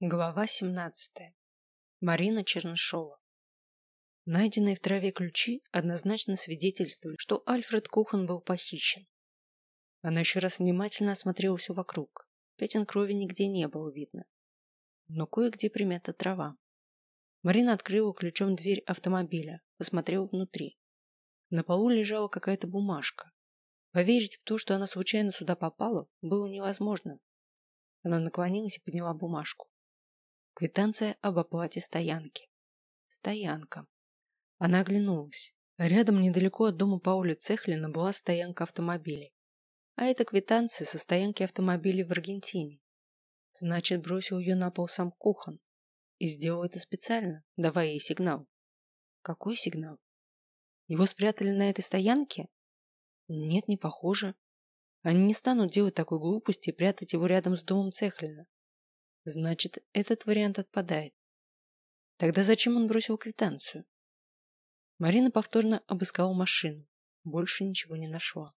Глава 17. Марина Чернышова. Найденные в траве ключи однозначно свидетельствовали, что Альфред Кухан был похищен. Она еще раз внимательно осмотрела все вокруг. Пятен крови нигде не было видно. Но кое-где примята трава. Марина открыла ключом дверь автомобиля, посмотрела внутри. На полу лежала какая-то бумажка. Поверить в то, что она случайно сюда попала, было невозможно. Она наклонилась и подняла бумажку. Квитанция об оплате стоянки. Стоянка. Она оглянулась. Рядом, недалеко от дома Пауля Цехлина, была стоянка автомобилей. А это квитанция со стоянки автомобилей в Аргентине. Значит, бросил ее на пол сам Кухан. И сделал это специально, давая ей сигнал. Какой сигнал? Его спрятали на этой стоянке? Нет, не похоже. Они не станут делать такой глупости и прятать его рядом с домом Цехлина. Значит, этот вариант отпадает. Тогда зачем он бросил квитанцию? Марина повторно обыскала машину. Больше ничего не нашла.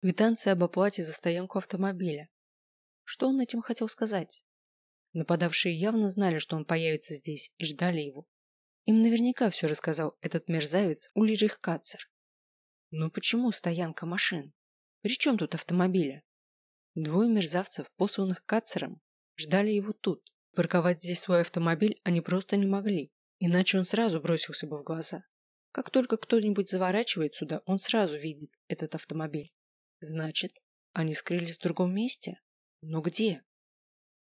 Квитанция об оплате за стоянку автомобиля. Что он этим хотел сказать? Нападавшие явно знали, что он появится здесь, и ждали его. Им наверняка все рассказал этот мерзавец Ульрих Кацер. Но почему стоянка машин? При чем тут автомобиля? Двое мерзавцев, посланных Кацером, ждали его тут. Парковать здесь свой автомобиль они просто не могли, иначе он сразу бросился бы в глаза. Как только кто-нибудь заворачивает сюда, он сразу видит этот автомобиль. Значит, они скрылись в другом месте? Но где?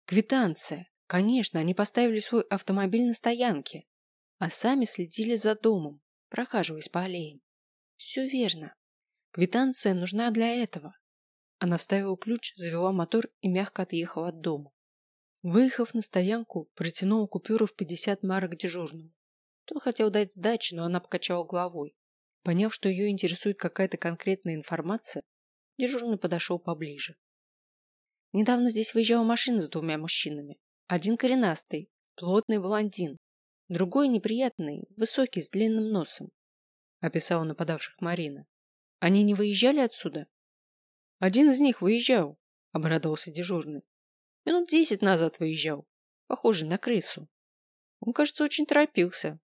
Квитанция. Конечно, они поставили свой автомобиль на стоянке, а сами следили за домом, прохаживаясь по аллеям. Все верно. Квитанция нужна для этого. Она вставила ключ, завела мотор и мягко отъехала от дома. Выехав на стоянку, протянула купюру в 50 марок дежурному. Тот хотел дать сдачи, но она покачала головой. Поняв, что ее интересует какая-то конкретная информация, дежурный подошел поближе. Недавно здесь выезжала машина с двумя мужчинами. Один коренастый, плотный блондин, другой неприятный, высокий, с длинным носом. Описала нападавших Марина. Они не выезжали отсюда? Один из них выезжал, обрадовался дежурный. Минут десять назад выезжал. Похоже на крысу. Он, кажется, очень торопился.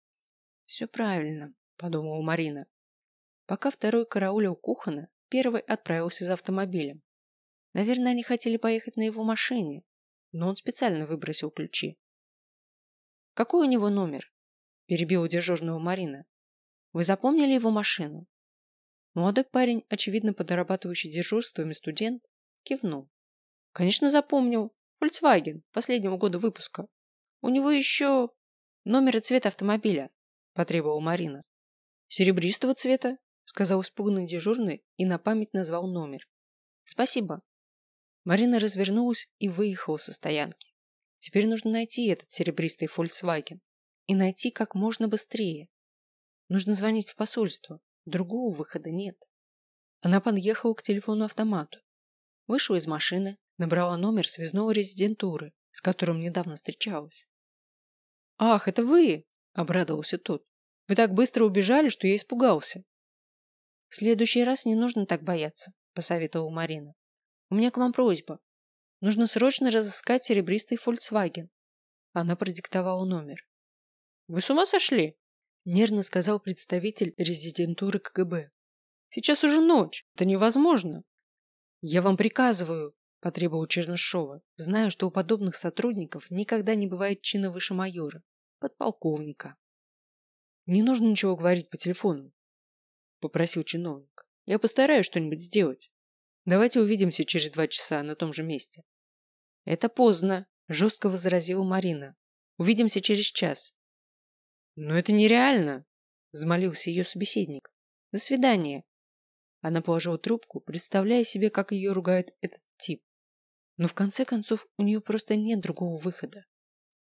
Все правильно, подумала Марина. Пока второй караулил Кухана, первый отправился за автомобилем. Наверное, они хотели поехать на его машине, но он специально выбросил ключи. Какой у него номер? Перебил дежурного Марина. Вы запомнили его машину? Молодой парень, очевидно подрабатывающий дежурствами студент, кивнул. Конечно, запомнил. Volkswagen последнего года выпуска. У него еще номер и цвет автомобиля, потребовала Марина. Серебристого цвета, сказал испуганный дежурный и на память назвал номер. Спасибо. Марина развернулась и выехала со стоянки. Теперь нужно найти этот серебристый Volkswagen и найти как можно быстрее. Нужно звонить в посольство. Другого выхода нет. Она подъехала к телефону-автомату. Вышла из машины, Набрала номер связного резидентуры, с которым недавно встречалась. «Ах, это вы!» – обрадовался тот. «Вы так быстро убежали, что я испугался». «В следующий раз не нужно так бояться», – посоветовала Марина. «У меня к вам просьба. Нужно срочно разыскать серебристый Volkswagen». Она продиктовала номер. «Вы с ума сошли?» – нервно сказал представитель резидентуры КГБ. «Сейчас уже ночь. Это невозможно». «Я вам приказываю», потребовал Чернышова, зная, что у подобных сотрудников никогда не бывает чина выше майора, подполковника. Не нужно ничего говорить по телефону, попросил чиновник. Я постараюсь что-нибудь сделать. Давайте увидимся через два часа на том же месте. Это поздно, жестко возразила Марина. Увидимся через час. Но это нереально, взмолился ее собеседник. До свидания. Она положила трубку, представляя себе, как ее ругает этот тип. Но в конце концов у нее просто нет другого выхода.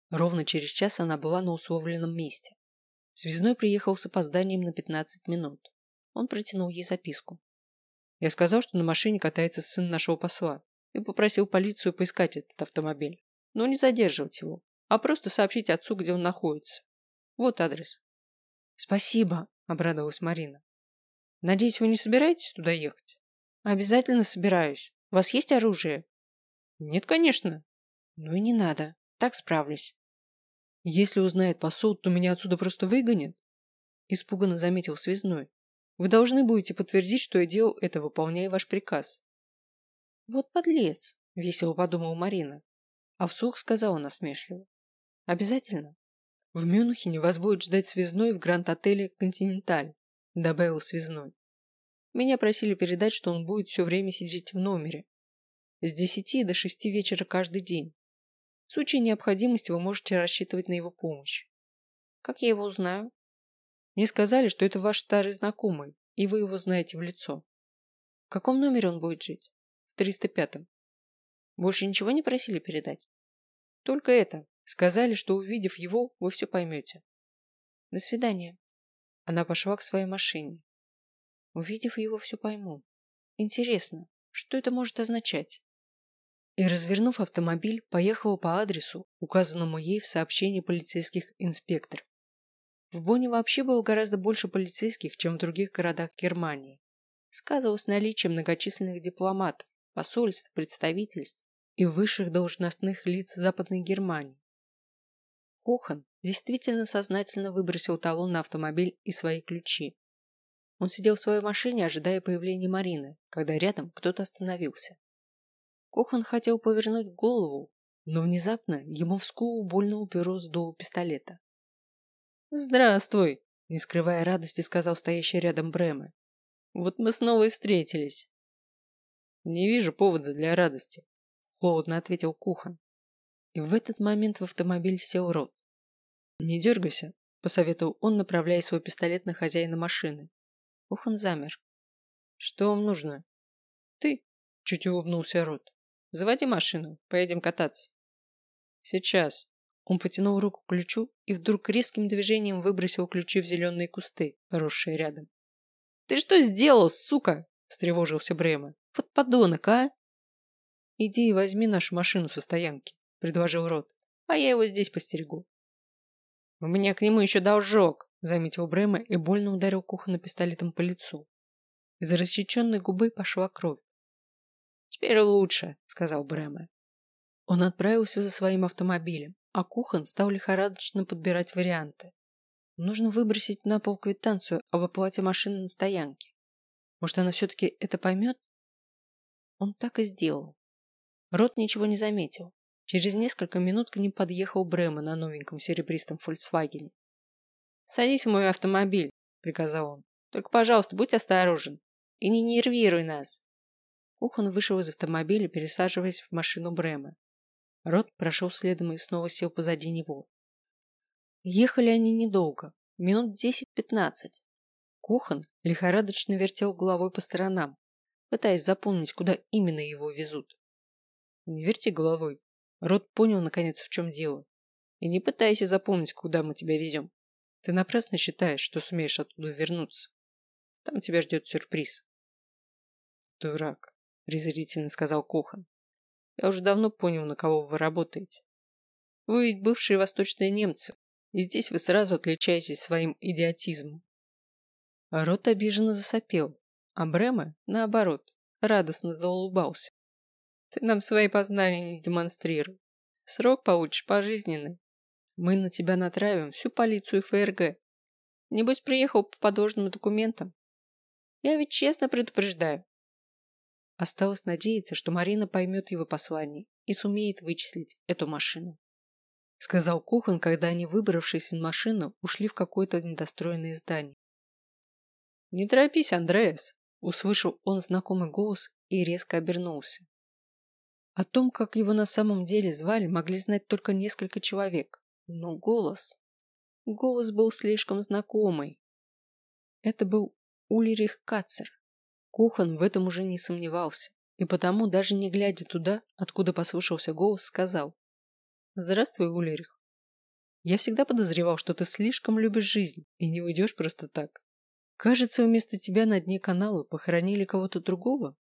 Ровно через час она была на условленном месте. Связной приехал с опозданием на 15 минут. Он протянул ей записку. Я сказал, что на машине катается сын нашего посла и попросил полицию поискать этот автомобиль, но не задерживать его, а просто сообщить отцу, где он находится. Вот адрес. Спасибо, обрадовалась Марина. Надеюсь, вы не собираетесь туда ехать? Обязательно собираюсь. У вас есть оружие? Нет, конечно. Ну и не надо. Так справлюсь. Если узнает посол, то меня отсюда просто выгонят. Испуганно заметил связной. Вы должны будете подтвердить, что я делал это, выполняя ваш приказ. Вот подлец, весело подумала Марина. А вслух сказала насмешливо. Обязательно. В Мюнхене вас будет ждать связной в гранд-отеле «Континенталь», добавил связной. Меня просили передать, что он будет все время сидеть в номере. С десяти до шести вечера каждый день. В случае необходимости вы можете рассчитывать на его помощь. Как я его узнаю? Мне сказали, что это ваш старый знакомый, и вы его знаете в лицо. В каком номере он будет жить? В 305-м. Больше ничего не просили передать? Только это. Сказали, что увидев его, вы все поймете. До свидания. Она пошла к своей машине. Увидев его, все пойму. Интересно, что это может означать? И, развернув автомобиль, поехала по адресу, указанному ей в сообщении полицейских инспекторов. В Бонне вообще было гораздо больше полицейских, чем в других городах Германии. Сказывалось наличие многочисленных дипломатов, посольств, представительств и высших должностных лиц Западной Германии. Кохан действительно сознательно выбросил талон на автомобиль и свои ключи. Он сидел в своей машине, ожидая появления Марины, когда рядом кто-то остановился. Кохан хотел повернуть голову, но внезапно ему в скулу больно уперлось дуло пистолета. «Здравствуй!» – не скрывая радости, сказал стоящий рядом Бреме. «Вот мы снова и встретились». «Не вижу повода для радости», – холодно ответил Кухан. И в этот момент в автомобиль сел Рот. «Не дергайся», – посоветовал он, направляя свой пистолет на хозяина машины. Кухан замер. «Что вам нужно?» «Ты», – чуть улыбнулся Рот. Заводи машину, поедем кататься. Сейчас. Он потянул руку к ключу и вдруг резким движением выбросил ключи в зеленые кусты, росшие рядом. «Ты что сделал, сука?» – встревожился Брема. «Вот подонок, а!» «Иди и возьми нашу машину со стоянки», – предложил Рот. «А я его здесь постерегу». «У меня к нему еще должок», – заметил Брема и больно ударил кухонным пистолетом по лицу. Из рассеченной губы пошла кровь. «Теперь лучше», — сказал Брэме. Он отправился за своим автомобилем, а Кухан стал лихорадочно подбирать варианты. Нужно выбросить на пол квитанцию об оплате машины на стоянке. Может, она все-таки это поймет? Он так и сделал. Рот ничего не заметил. Через несколько минут к ним подъехал Брэма на новеньком серебристом «Фольксвагене». «Садись в мой автомобиль», — приказал он. «Только, пожалуйста, будь осторожен и не нервируй нас». Кухан вышел из автомобиля, пересаживаясь в машину Брэма. Рот прошел следом и снова сел позади него. Ехали они недолго, минут десять-пятнадцать. Кохан лихорадочно вертел головой по сторонам, пытаясь запомнить, куда именно его везут. Не верти головой. Рот понял, наконец, в чем дело. И не пытайся запомнить, куда мы тебя везем. Ты напрасно считаешь, что сумеешь оттуда вернуться. Там тебя ждет сюрприз. Дурак презрительно сказал Кохан. Я уже давно понял, на кого вы работаете. Вы ведь бывшие восточные немцы, и здесь вы сразу отличаетесь своим идиотизмом. Рот обиженно засопел, а Брема, наоборот, радостно заулыбался. Ты нам свои познания не демонстрируй. Срок получишь пожизненный. Мы на тебя натравим всю полицию ФРГ. Небось, приехал по подложным документам. Я ведь честно предупреждаю, Осталось надеяться, что Марина поймет его послание и сумеет вычислить эту машину. Сказал Кухан, когда они, выбравшись из машины, ушли в какое-то недостроенное здание. «Не торопись, Андреас!» – услышал он знакомый голос и резко обернулся. О том, как его на самом деле звали, могли знать только несколько человек. Но голос... Голос был слишком знакомый. Это был Ульрих Кацер. Кохан в этом уже не сомневался, и потому, даже не глядя туда, откуда послушался голос, сказал «Здравствуй, Улерих. Я всегда подозревал, что ты слишком любишь жизнь и не уйдешь просто так. Кажется, вместо тебя на дне канала похоронили кого-то другого.